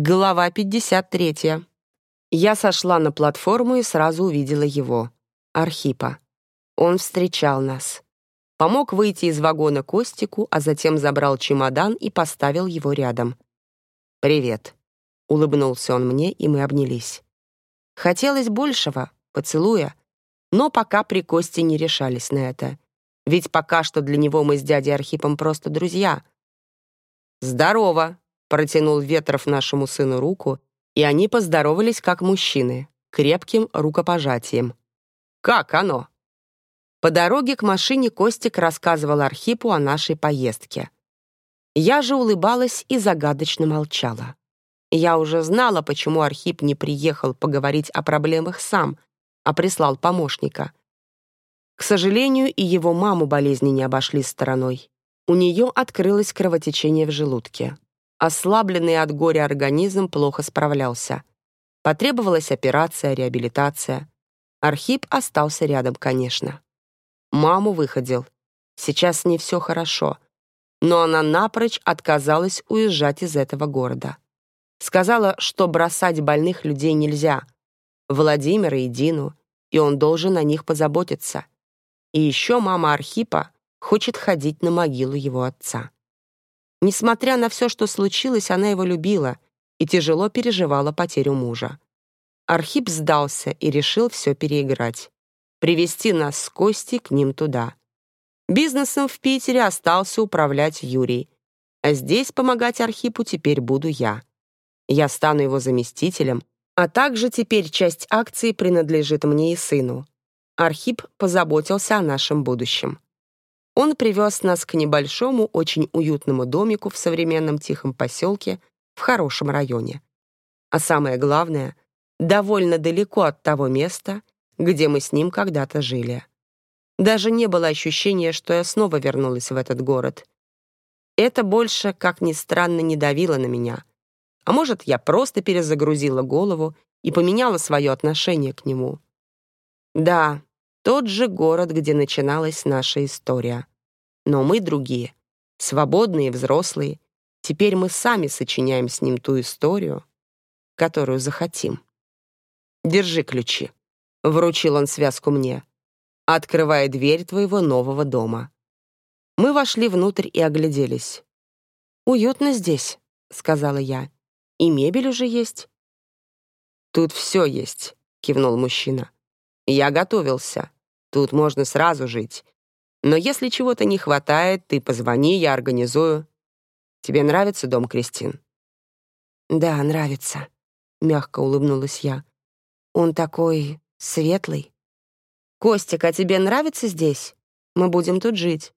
Глава 53. Я сошла на платформу и сразу увидела его, Архипа. Он встречал нас. Помог выйти из вагона Костику, а затем забрал чемодан и поставил его рядом. «Привет», — улыбнулся он мне, и мы обнялись. Хотелось большего, поцелуя, но пока при Косте не решались на это. Ведь пока что для него мы с дядей Архипом просто друзья. «Здорово!» Протянул Ветров нашему сыну руку, и они поздоровались как мужчины, крепким рукопожатием. «Как оно?» По дороге к машине Костик рассказывал Архипу о нашей поездке. Я же улыбалась и загадочно молчала. Я уже знала, почему Архип не приехал поговорить о проблемах сам, а прислал помощника. К сожалению, и его маму болезни не обошли стороной. У нее открылось кровотечение в желудке. Ослабленный от горя организм плохо справлялся. Потребовалась операция, реабилитация. Архип остался рядом, конечно. Маму выходил. Сейчас не все хорошо. Но она напрочь отказалась уезжать из этого города. Сказала, что бросать больных людей нельзя. Владимира и Дину, и он должен о них позаботиться. И еще мама Архипа хочет ходить на могилу его отца. Несмотря на все, что случилось, она его любила и тяжело переживала потерю мужа. Архип сдался и решил все переиграть. Привести нас с Костей к ним туда. Бизнесом в Питере остался управлять Юрий. А здесь помогать Архипу теперь буду я. Я стану его заместителем, а также теперь часть акций принадлежит мне и сыну. Архип позаботился о нашем будущем. Он привез нас к небольшому, очень уютному домику в современном тихом поселке в хорошем районе. А самое главное, довольно далеко от того места, где мы с ним когда-то жили. Даже не было ощущения, что я снова вернулась в этот город. Это больше, как ни странно, не давило на меня. А может, я просто перезагрузила голову и поменяла свое отношение к нему. Да, тот же город, где начиналась наша история. Но мы другие, свободные, взрослые. Теперь мы сами сочиняем с ним ту историю, которую захотим. Держи ключи. Вручил он связку мне. Открывая дверь твоего нового дома. Мы вошли внутрь и огляделись. «Уютно здесь», — сказала я. «И мебель уже есть». «Тут все есть», — кивнул мужчина. «Я готовился. Тут можно сразу жить. Но если чего-то не хватает, ты позвони, я организую. Тебе нравится дом, Кристин?» «Да, нравится», — мягко улыбнулась я. «Он такой светлый». «Костик, а тебе нравится здесь? Мы будем тут жить».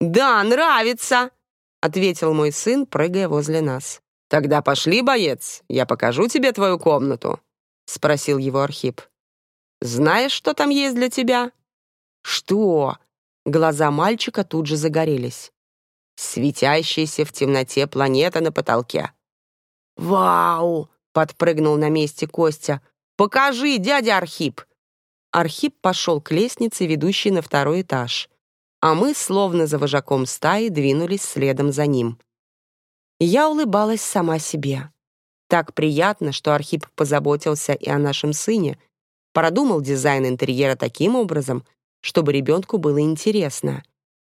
«Да, нравится!» — ответил мой сын, прыгая возле нас. «Тогда пошли, боец, я покажу тебе твою комнату», — спросил его Архип. «Знаешь, что там есть для тебя?» «Что?» Глаза мальчика тут же загорелись. Светящаяся в темноте планета на потолке. «Вау!» — подпрыгнул на месте Костя. «Покажи, дядя Архип!» Архип пошел к лестнице, ведущей на второй этаж, а мы, словно за вожаком стаи, двинулись следом за ним. Я улыбалась сама себе. Так приятно, что Архип позаботился и о нашем сыне, продумал дизайн интерьера таким образом, чтобы ребенку было интересно,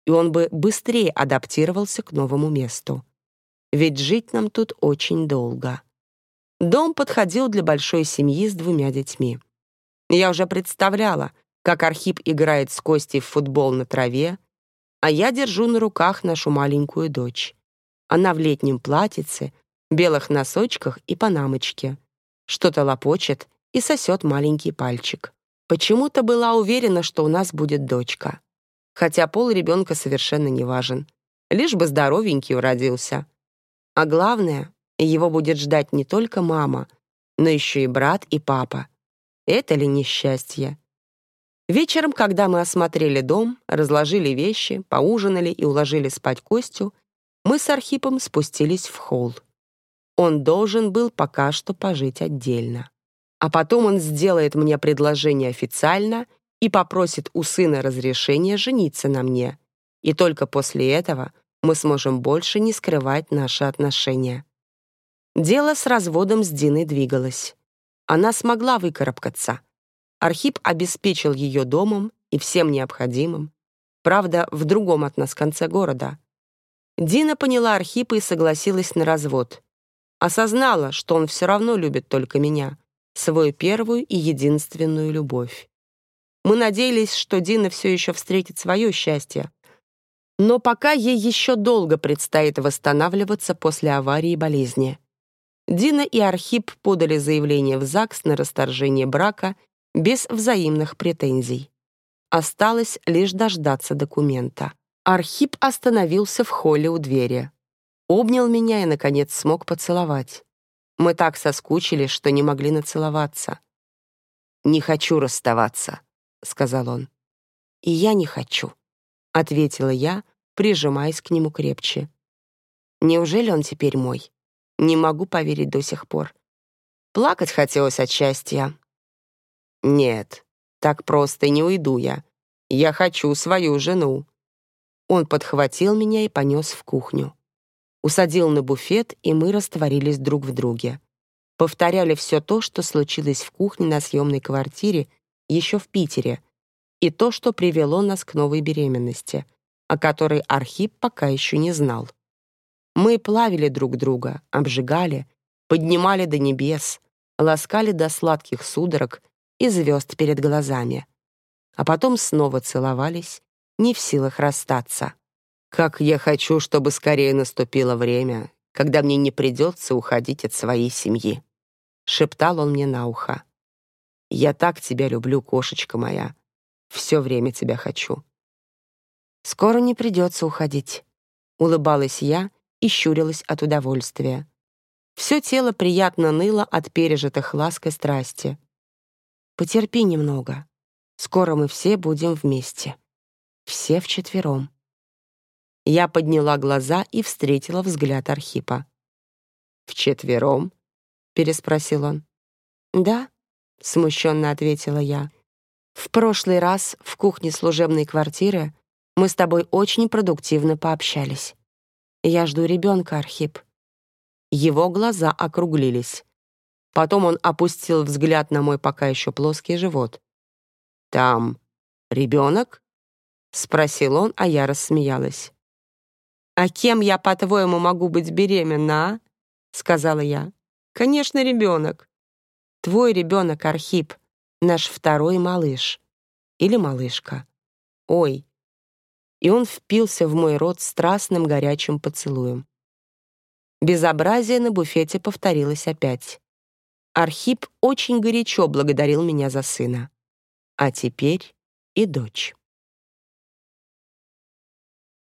и он бы быстрее адаптировался к новому месту. Ведь жить нам тут очень долго. Дом подходил для большой семьи с двумя детьми. Я уже представляла, как Архип играет с Костей в футбол на траве, а я держу на руках нашу маленькую дочь. Она в летнем платьице, белых носочках и панамочке. Что-то лопочет и сосет маленький пальчик. Почему-то была уверена, что у нас будет дочка. Хотя пол ребенка совершенно не важен. Лишь бы здоровенький уродился. А главное, его будет ждать не только мама, но еще и брат и папа. Это ли несчастье? Вечером, когда мы осмотрели дом, разложили вещи, поужинали и уложили спать Костю, мы с Архипом спустились в холл. Он должен был пока что пожить отдельно. А потом он сделает мне предложение официально и попросит у сына разрешения жениться на мне. И только после этого мы сможем больше не скрывать наши отношения. Дело с разводом с Диной двигалось. Она смогла выкарабкаться. Архип обеспечил ее домом и всем необходимым. Правда, в другом от нас конце города. Дина поняла Архипа и согласилась на развод. Осознала, что он все равно любит только меня, свою первую и единственную любовь. Мы надеялись, что Дина все еще встретит свое счастье. Но пока ей еще долго предстоит восстанавливаться после аварии и болезни. Дина и Архип подали заявление в ЗАГС на расторжение брака без взаимных претензий. Осталось лишь дождаться документа. Архип остановился в холле у двери. Обнял меня и, наконец, смог поцеловать. Мы так соскучились, что не могли нацеловаться. «Не хочу расставаться», — сказал он. «И я не хочу», — ответила я, прижимаясь к нему крепче. «Неужели он теперь мой? Не могу поверить до сих пор. Плакать хотелось от счастья». «Нет, так просто не уйду я. Я хочу свою жену». Он подхватил меня и понес в кухню. Усадил на буфет, и мы растворились друг в друге. Повторяли все то, что случилось в кухне на съемной квартире еще в Питере, и то, что привело нас к новой беременности, о которой Архип пока еще не знал. Мы плавили друг друга, обжигали, поднимали до небес, ласкали до сладких судорог и звезд перед глазами. А потом снова целовались, не в силах расстаться. Как я хочу, чтобы скорее наступило время, когда мне не придется уходить от своей семьи. Шептал он мне на ухо. Я так тебя люблю, кошечка моя. Все время тебя хочу. Скоро не придется уходить. Улыбалась я и щурилась от удовольствия. Все тело приятно ныло от пережитых ласк и страсти. Потерпи немного. Скоро мы все будем вместе. Все вчетвером. Я подняла глаза и встретила взгляд Архипа. «Вчетвером?» — переспросил он. «Да», — смущенно ответила я. «В прошлый раз в кухне служебной квартиры мы с тобой очень продуктивно пообщались. Я жду ребенка, Архип». Его глаза округлились. Потом он опустил взгляд на мой пока еще плоский живот. «Там ребенок?» — спросил он, а я рассмеялась. «А кем я, по-твоему, могу быть беременна, а?» — сказала я. «Конечно, ребенок. Твой ребенок, Архип, наш второй малыш. Или малышка. Ой». И он впился в мой рот страстным горячим поцелуем. Безобразие на буфете повторилось опять. Архип очень горячо благодарил меня за сына. А теперь и дочь.